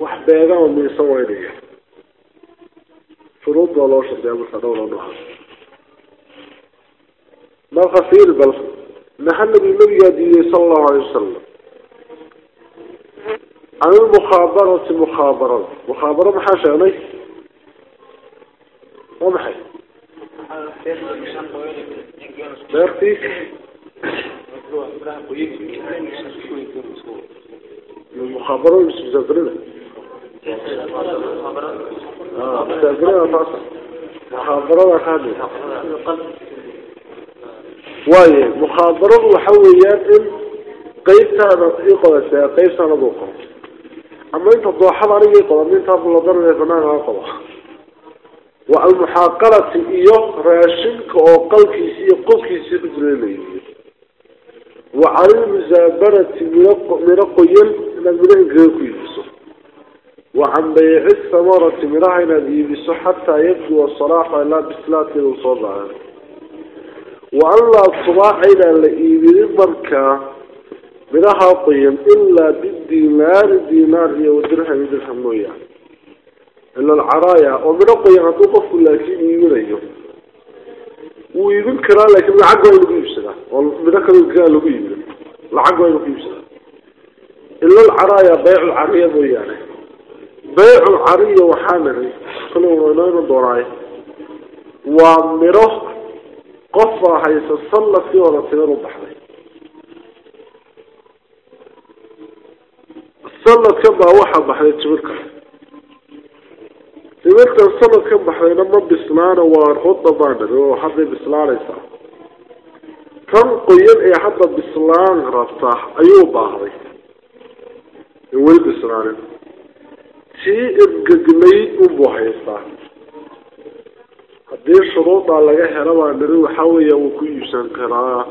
wax beegama miisan weynaya shuruud baa loo shardiya marka dhowra noocaas بل خفير بل محمد النبي يديه صلى الله عليه وسلم. عن المخابرة مخابرة. مخابرة محاشا ني ومحي المخابرة مش بزادرنا المخابرة مش مخابرة المخابرة مخابرة مخابرة waaye mukhaadaradu waxa weeyaan in qaybtaana ii qodasee qaybtaan aduu qodo. Ama inta dooxada aniga ii qoda nintaas la darane banaanka la qodo. Waa almuxaaqarati iyo raashinka oo qalkiisi iyo qofkiisii ku jira leeyihiin wa canilmusaabarati midho qoyan inaad midho ingega ku iibiso wa can bayci samarati midhaha inaad iibiso xataa yabdua salaaxa ilaa bislaateeda wa allaa subaaca inaan la iibinin markaa midhaha qoyan ilaa bidiinaari diinaar iyo wadirhami dirham mooyaane ila alcaraaya oo midho qoyan hadduu qofku laakiin iibinayo wuu iibin karaa laakiin lacag waa inu ku iibsadaa oo midho kaloo kaa lagu iibin lacag waa inu ku iibsadaa ila alcaraaya bayculcariya waa midho qof baa haysa salladkii hore tiir u baxday. Sanadkan baa waxaa baxday timir kale timirkan sanadkan baxdayna ma bislaana waa hodda baan dhali oo hadday bislaanaysaa tan qoyan ee hadda bislaan rabtaa ayuu baahday way bislaanin. Tii irgegnayd unbuu haystaa haddii shuruudaa laga hela baa niri waxaa weeya wuu ku iibsan karaa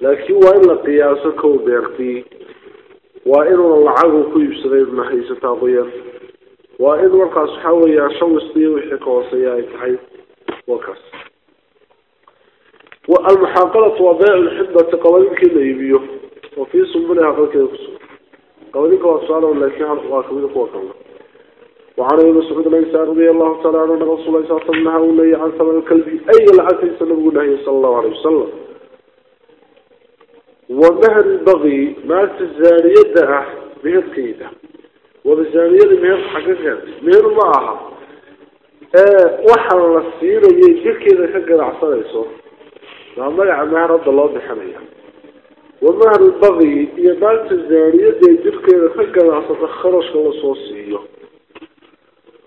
laakiin waa in la qiyaaso kow beertii waa inuuna lacagu ku iibsaday ma haysataa qoyan waa in markaas waxaa weeya shawistiiyo wixii ka hooseeya ay tahay waa kaas almuxaaqalatu waa beyc lxibati qabadinkii la iibiyo wa fii sumbuliha qalkeeda kusugan قولك وصاله لكن واكمل فوقنا وعن ابن مسعود ليس رضي الله تعالى عنه ان رسول الله صلى الله عليه وسلم عن ثمن الكلب اي العسل سلم الله صلى الله عليه وسلم ومهر البغي ما الزانية دعه به القيدة والزانية مهر حقيقة مهر معها اه وحل السيرة يجيك إذا كان عصر يسوع لما يعمل مهر الله بحنيه ومهر البغي هي مالت الزانية دي جرك إذا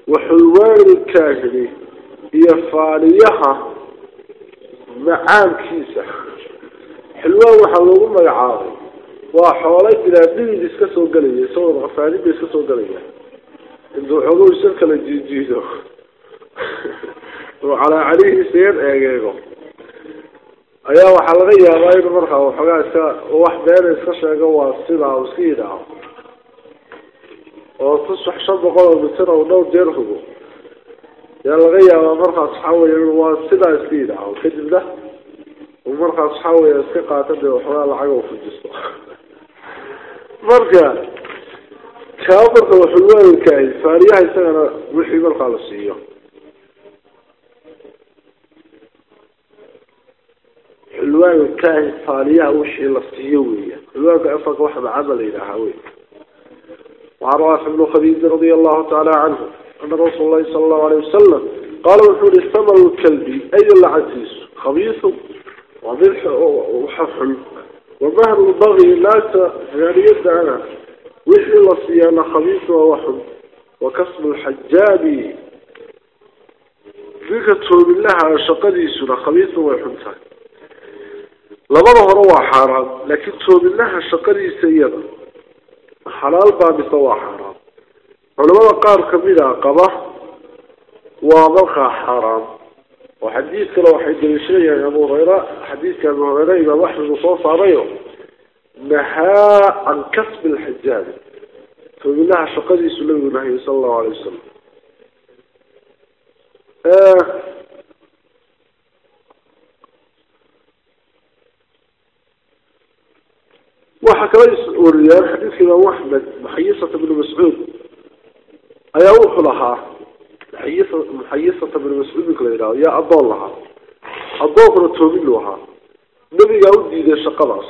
waxulwaanilkaa heli iyo faaliyaha macaamkiisa. Xilwaan waxaa loogu magacaabay. Waa xoola jilaadhidiid iska soo gelaya isagoo afaanida iska soo gelaya intuu xoguu isan kala jiijiido. Oo calaacalihiisa yar eegeego. Ayaa waxaa laga yaabaa in markaa waxoogaa iska wax beena iska sheego waa sidaa iska yidhaaho. Oo dhowr jeer hugo yaa laga yaabaa markaas waxaa weya waa sidaa iska yidhaaho kadibna uu markaas waxaa weya iska qaato dee waxoogaa lacag oo fujisto marka kaa marka waxulwaalkahay faaliyaha isagana wixii markaa la siiyo حلوان الكاهن صالية وشي لفتيوية حلوان واحد عمل إلى هاوي وعن رافع بن خديج رضي الله تعالى عنه أن رسول الله صلى الله عليه وسلم قال وحول الثمر الكلب أي العزيز؟ خبيث وضلح وحفل ومهر البغي لا يعني يدعنا. وحي لصيانة خبيث ووحل وكسب الحجاب. ذكر بالله شقدي سنة خبيث وحلتك labada hore waa xaaraan laakiin toobinaha shaqadiisa iyada xalaal baa mise waa xaaraan culamada qaar ka mid a qaba waa markaa xaaraan oo xadiid kale waxay daliishanayaan abu hureyra xadiidka abu hureyre imaam axmed uu soo saarayo nahaa can kasbi alxijaabi toobinaha shaqadiisu nabigu nahiyay sala allahu alay wasalam waxa kala wariyaan xadiidka imaam axmed muxayisata bnu mascuud. Ayaa wuxuu lahaa muxayis muxayisata bnu mascuud ninka la yidhahdo yaa addoon lahaa addoonkuna toobin lu ahaa. Nebigaa u diiday shaqadaas.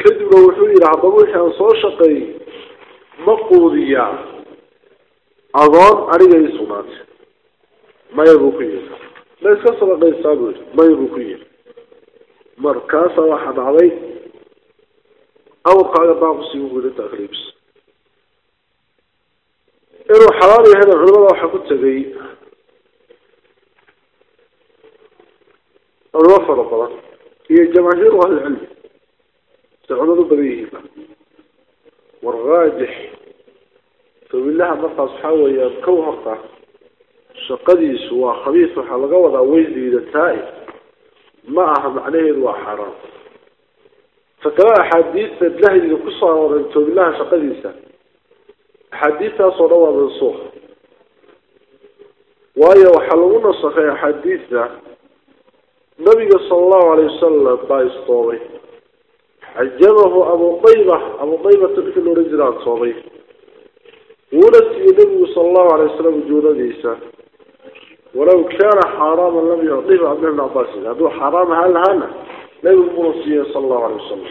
Kadibna wuxuu yidhi haddaba wixii aan soo shaqeeyey ma quudiyaa adoon aniga ii sugnaatay maya buu ku yidhi. Ma iska sadaqaysaa buu yidhi. Maya buu ku yidhi. Markaasaa waxaa dhacday أو قال بعض سيوه للتغريب إنه حلالي هنا علماء وحق التغيي الوفر طبعا هي الجماهير وهذا العلم. سعونا ببريه والراجح. فبالله نقع صحابه يبكو حقا شقدي سوا خبيث حلقه وضع ويزي للتائف ما أهم عليه الوحرام فكلا حديث له القصة ورتب لها شقديسة. الله عليه وسلم، وهي وحلونا صحيح حديثها. نبي صلى الله عليه وسلم طايس طوي عجبه أبو طيبة أبو طيبة تبكل رجلات صوي ولس النبي صلى الله عليه وسلم جودة ديسة. ولو كان حراما لم يعطيه عبد الله عباس. هذا حرام هل هانا kaana xaaraaman lam yucdihu cabdillah bn cabbaas hadduu xaaraam ahaan lahaana nabigu muna siiyey sala allahu alay wasalam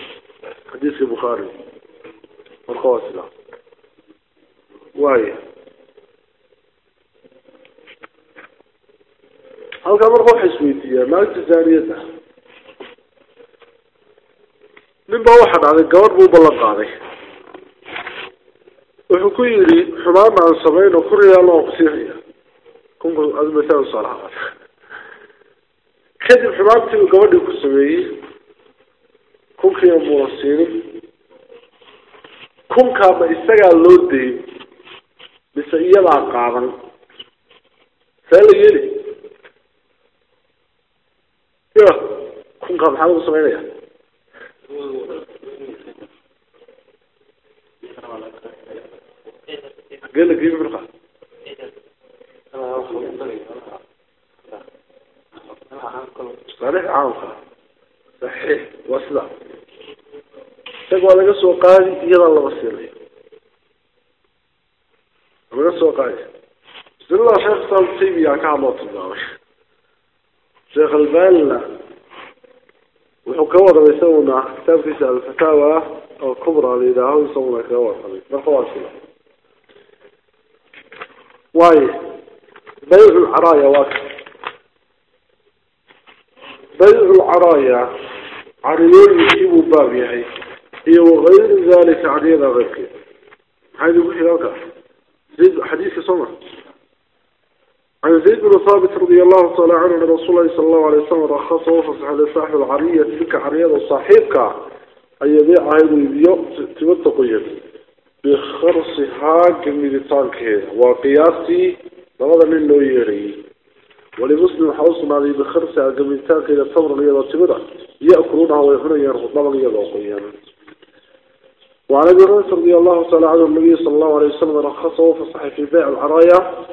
xadiiska bukhaari marka waa sidaa waaya halkaa marka waxa isweydiiyaa naagta zaaniyadda nin baa waxaa dhacday kadib xumaantii uu gabadhii ku sameeyey kunkiina muuna siinin kunkaa ma isagaa loo dayn mise iyadaa qaadan see la yeeli? Y kunkaa maxaa lagu sameynaya gela gimi markaa. فرقة صحيح وصلا تقوى لك سوق قادي يلا الله بصير لك سوق قادي بسم الله شيخ صالح تيبي يا كعبة الله. شيخ البال وحكوة بيسونا كتاب في الفتاوى الكبرى لإله يسونا كواه مرحبا واي بيع العرايا واك بيع العرايا عريون يجيبوا باب يحي هي وغير ذلك عريضة غيرك. هذا يقول لك زيد حديث صنع عن زيد بن ثابت رضي الله تعالى عنه رسول الله صلى الله عليه وسلم رخصه وفصح لصاحب العرية تلك عريضة صاحبك أن يبيعها يبيع تمتقيا بخرصها جميلتان كهذا وقياسي لماذا من لو يري ولمسلم حوصنا لي بخرصها جميلتان كهذا تمر لي وتبدا يأكلونها ويحرون يرخط لما يضعوا قيانا وعن أبي هريرة رضي الله تعالى عنه النبي صلى الله عليه وسلم رخصه فصح في بيع العرايا.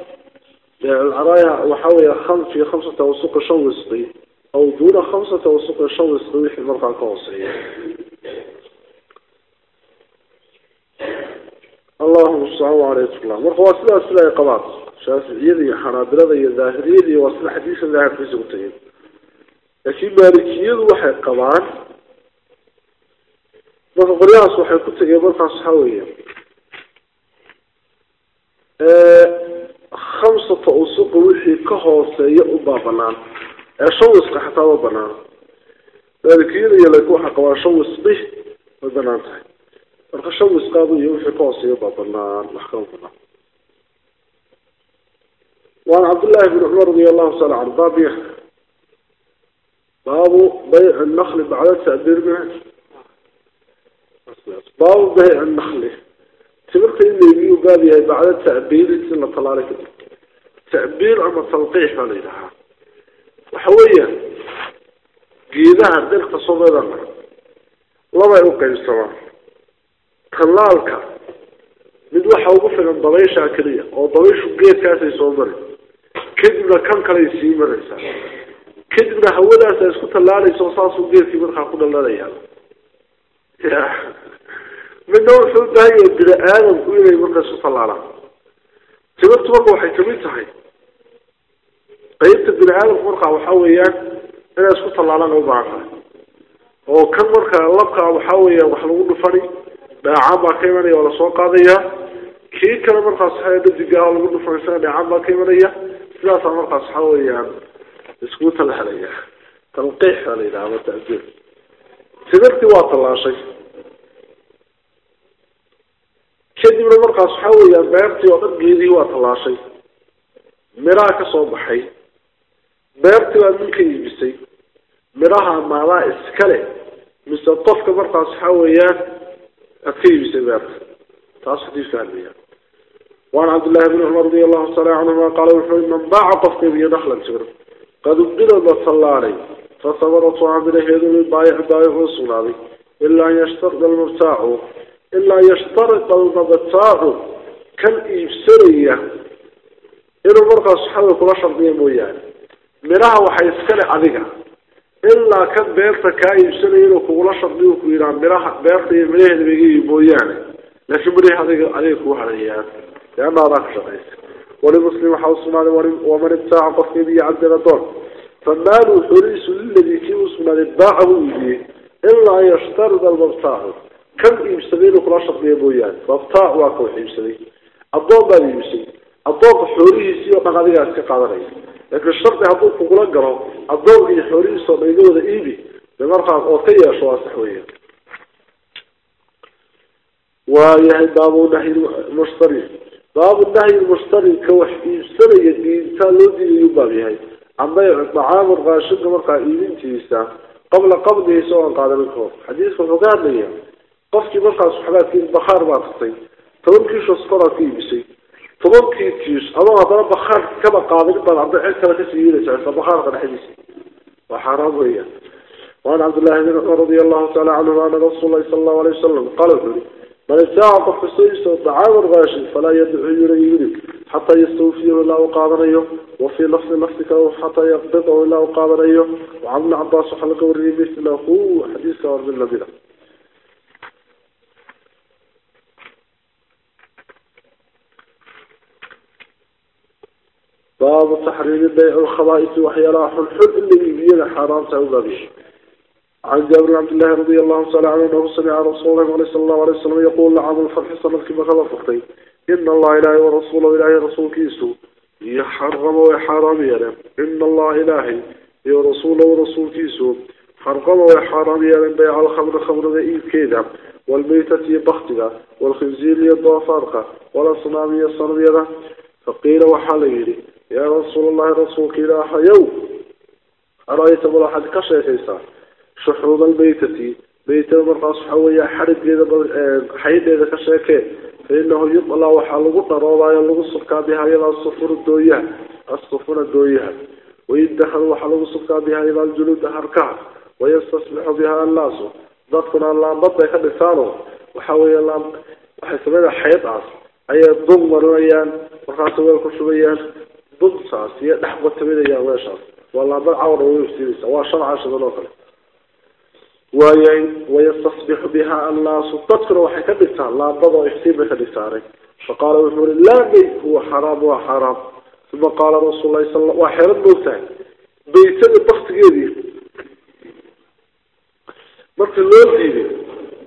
بيع العرايا وحاول خمس في خمسة وسوق شوصي أو دون خمسة وسوق شوصي في المرقع القوصية اللهم صل على الله. مرقوا سلا سلا shaaficiyada iyo xanaabilada iyo daahiriyada iyo waa sida xadiidka daahirkiisa ku tegay laakiin maalikiyadu waxay qabaan marka qoryahaas waxay ku tegeen markaas waxaa weeya khamsata usuqa wixii ka hooseeya unbaa banaan ee shan wiska xataa ma banaano maalikiyada iyo laakiin waxay qabaan shan wisqi way bannaan tahay. Marka shan wisqaadu iyo wixii ka hooseeya baa banaan wax kama banaan وعن عبد الله بن عمر رضي الله تعالى عنه. باب باب بيع النخل بعد التأبير منه باب بيع النخل. تبقى إنه يبيو قال يا بعد التعبير سنة طلالك. تعبير أما تلقيح عليها وحوية. قيدها دلك صبرا لما يوقع السماء طلالك mid waxa ugu filan dabaysha kaliya oo dabayshu geedkaasay soo kadibna kan kaley sii maraysaa kadibna hawadaas ay isku tallaalayso saasuu geedkii markaa ku dhalanayaa midna wuxuu u baahan yahay bini aadamku inay markaa isu tallaalaan timirtu marka waxay kamid tahay qeybta bini aadamku markaa waxaa weeyaan inay isku tallaalaan u baahan oo kan markaa labkaa waxaa weeyaan wax lagu dhufani dheecaan baa ka imanaya oo lasoo qaadaya kii kale markaas waxaa dhadigaa lagu dhufanaysa dheecaan baa ka imanaya sidaasaa markaas waxaa weeyaan iskugu talaalaya talqiix baa la yidhaha ama ta'biir timirtii waa tallaashay. Kadibna markaas waxaa weeyaan beertii oo dhan geedihii waa tallaashay. Midhaha ka soo baxay beertii baa ninka iibisay midhaha maadaa iskale mise qofka markaas waxaa weeyaan aad ka iibisay beerta. Taas haddii fahmaya وعن عبد الله بن عمر رضي الله تعالى عنهما قال وحوي من باع قفك بي دخلا تجر قد ابقل بصلاني فصبرت عبد هذا البايع بايع وصنابي إلا أن يشترط المبتاع إلا يشترط المبتاع كالإبسرية. إنه مرقى صحابه كل شرطية مويان مراها وحيسكن عليها إلا كان بيرتا كايبسرية إنه كل شرطية كويران مراها بيرتا يمليه اللي مويان لكن مريه عليك anaada ka shaqaysa walimuslim waxaa usugnaaday waman ibtaaca qofka ibiyo cabdin adoon famaalu xoriisu liladii kii usugnaaday baacahu iibiyey ilaa an yashtarida almabtaacu. Kan iibsaday inuu kula shardiya mooyaane. Mabtaac waa ka wax iibsaday. Addoon baad iibisay addoonka xoolihiisii oo dhan adiga iska qaadanaysa laakiin shardi hadduu kugula galo addoonka iyo xoolihiis oo dhan iga wada iibi de markaas ood ka yeesho waa sax weya waayahay baabu nahyi mushtari نهي المشتري باب النهي المشتري كوح يشتري الدين تالودي يباب يهي عن بيع الطعام الغاشق مرقى إيبين تيسا قبل قبضه سواء قال منكم حديث فقال لي قفك مرقى صحبات في البخار ما تخطي تمكيش أصفر في بسي تمكيش أما هذا بخار كما قابل بل عبد العزة كما تسييرة فبخار قد حديثي وحرام وياه وعن عبد الله بن عمر رضي الله تعالى عنه أن رسول الله صلى الله عليه وسلم قال له من اتاع قف سيسو طعام الغاشي فلا يدعو يريد حتى يستوفيه الله قادريه وفي نفس نفسك حتى يقبضه الله قادريه وعن ابن عباس حلق وريه مثله حديث كورد النبي باب تحريم البيع الخبائث وحيلا حل اللي يبين حرام تعوذ عن جابر بن عبد الله رضي الله تعالى عنه انه سمع رسول الله صلى الله عليه وسلم يقول لعظم الفتح صلى كما خلق فقتي إن الله إلهي ورسوله إلهي رسول كيسو. يحرم ويحرم يلم إن الله إلهي ورسوله ورسول كيسو. حرم ويحرم يلم بيع الخمر خمر ذئيب كيدا. والميتة بختها. والخنزير يضافرقه والأصنام يصنم يده فقيل وحالي يا رسول الله رسول كلا حيو أرأيت ملاحظ shuxuuma almaytati maytada markaas waxa weeya xadhiggeeda xaydheeda ka sheekee fainahu inahu waxaa lagu dharoobaayo lagu subkaa bihaa iyadaa sufura dooyaha. Assufura dooyaha. Wayudahanu waxaa lagu subkaa bihaa iyadaa aljuluuda harkaha. Wayastasbixu bihaa annaasu dadkuna laambadbay ka dhisaano waxa weeye laam waxay sameynaa xayddaas ayay duq marinayaan markaas weel ku shubayaan. Duqtaas iyo dhex bataminayaan weeshaas. Waa laambad cawar oo way waa shan cashidan oo kale waay wayastasbixu biha annaasu dadkuna waxay ka dhigtaan laabadoo iftiin bay ka dhigtaanay faqaala wuxuu i laa bayt wa xaraam waa xaraam uma qaala rasuullahi sal waa xerad moogtahay baytada baktigeedii. Marka loo diiday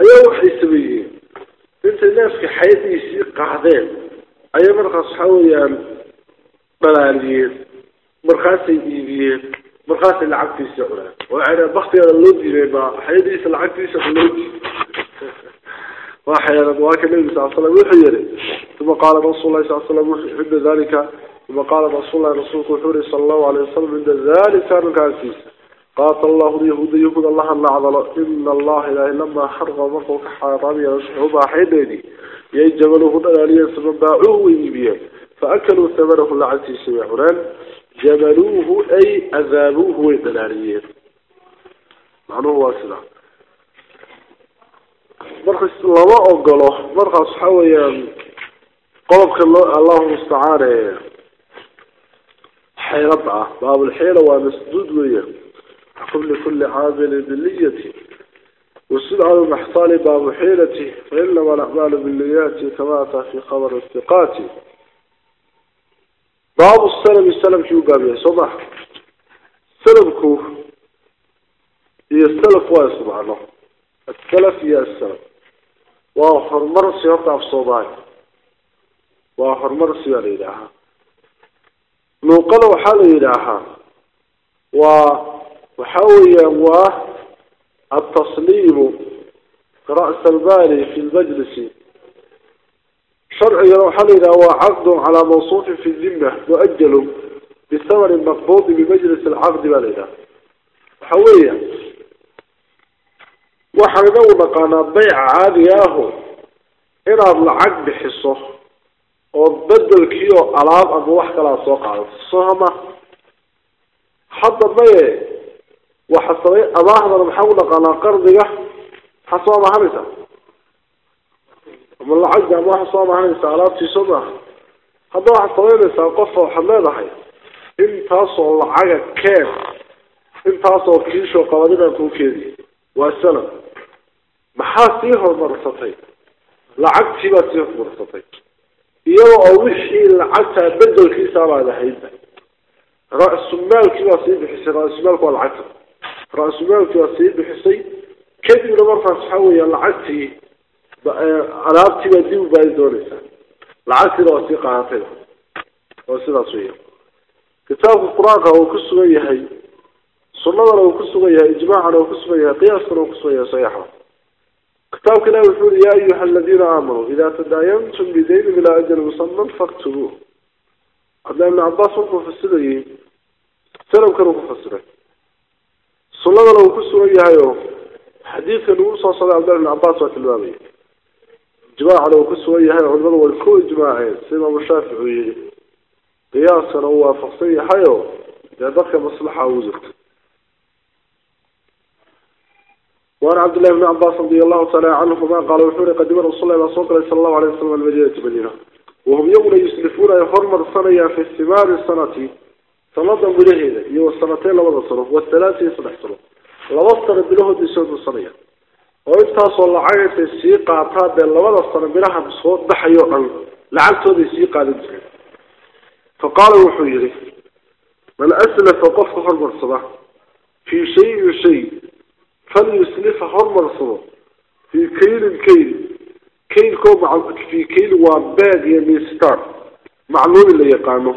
ayaa waxay sameeyeen. Intay neefka xayadiisii qaadeen ayay markaas waxaa weeyaan dhalaaliyeen markaasay iibiyeen. مرقاسي لعبتي سعولا وعلى بختي على اللودي لما حيديس العكتيس في اللودي [laughs] وحيانا مواكب النبي صلى الله عليه وسلم ثم قال رسول الله صلى الله عليه وسلم عند ذلك. ثم قال رسول الله رسول كحوري صلى الله عليه وسلم عند ذلك كان الكاسيس قاتل الله اليهود يهود الله النعضل إن الله إله لما حرق مرقه كحرامي يشعبها حيديني يجبله الألالية سبب باعوه ويبيه فأكلوا ثمنه لعنتي سمعونان جبلوه أي أذابوه ويدلاليين معنوه واسنا مرخص لما أقله مرخص حويا قلبك الله المستعان. حيربعة باب الحيلة ومسدود ويا. قبل كل عامل باللية والسدعة المحصال باب حيلتي فإنما الأعمال بالليات كما في خبر الثقات. baabu salami salamkii u baabiyahay soo maha salamku iyo salaf waa isu macno asalaf iyo asalaf waa horumarsi horta af soomaali waa horumarsi baa la yidhaahaa luuqada waxaa la yidhaahaa waa waxa weeyaan waa atasliimu qira' salmani fi lmajlisi. شرعي روحان إذا هو عقد على موصوف في الذمة مؤجل بثمن مقبوض بمجلس العقد بالإله حوية. وحنا نقانا بيع عادي ياهو إن العقد بحصه. oo bedelkii oo alaab ama wax kalaa soo qaadato sooma hadda maye waxa samay amaahdana maxaa u ما العجز ما حصام عن سعرات صنع هذا واحد طويل ساقف وحمد هاي إن تصل العجز كيف إن تصل كيش وقابلنا كوكيدي والسلام. محاسيه المرصتي العجز ما تيه مرصتي يو أوشي العجز بدل كيس على هيدا. رأس مال كيف يصير بحسي رأس مال والعجز رأس مال كيف يصير بحسي كيف يرفع صحوي العجز alaabtii baa dib u baadi doonaysaa lacagtiina waa sii qaadatay waa sidaas weya kitaabka qur-aanka uu ku sugan yahay sunadana uu ku sugan yahay ijmaacana uu ku sugan yahay qiyaaskana uu kusugan yahay saxiixa kitaabka ilahi wuxuu uri ya ayuha aladiina aamanuu ida tadaayantum bidaynin ilaa ajali musaman faktubuuh cabdillahi ibn cabaas markuu fasirayey sanamkan uu ku fasiray sunadana uu ku sugan yahay oo xadiidkan uu usoo socday cabdillahi ibn cabaas ku ijmaaceen si imaamu shaafici uu yihi qiyaaskana uu waafaqsan yahayo dee dadka maslaxa ugu jirto وعن عبد الله بن عباس رضي الله تعالى عنهما قال وحوري قدم رسول الله صلى الله عليه وسلم المدينة مدينة وهم يوم يسلفون يحرم الصنية في الثمار السنة. سنة بلهيدة يو السنتين لوضع سنة والثلاثة يصنع سنة لوضع بله ديسون الصنية. صلى عينة السيقة عطاد لوضع سنة بلها بصوت بحيو عن لعلت هذه السيقة للجنة فقال وحوري من أسلف قف حرم الصلاة في شيء شيء فليسلف حرم الصلاة في كيل كيل كيل كو مع في كيل وباغ يميستار معلوم اللي يقانو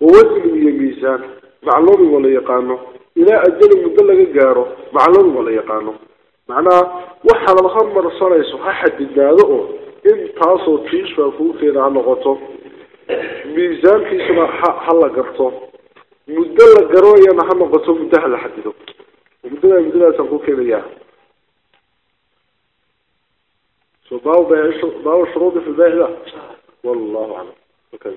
ووزن يميزان معلوم ولا يقانو إلى أجل مدلق جاره معلوم وحنا الخمر صليسو أحد الدادو إن تاسو تيش فوق في على غطو ميزان في سما حلا قرطو مدلق جرو يا محمد غطو مدهل لحديدو ومدلق مدلق سنقول كذا يا سو باو باو شروط في البيع والله أعلم وكذا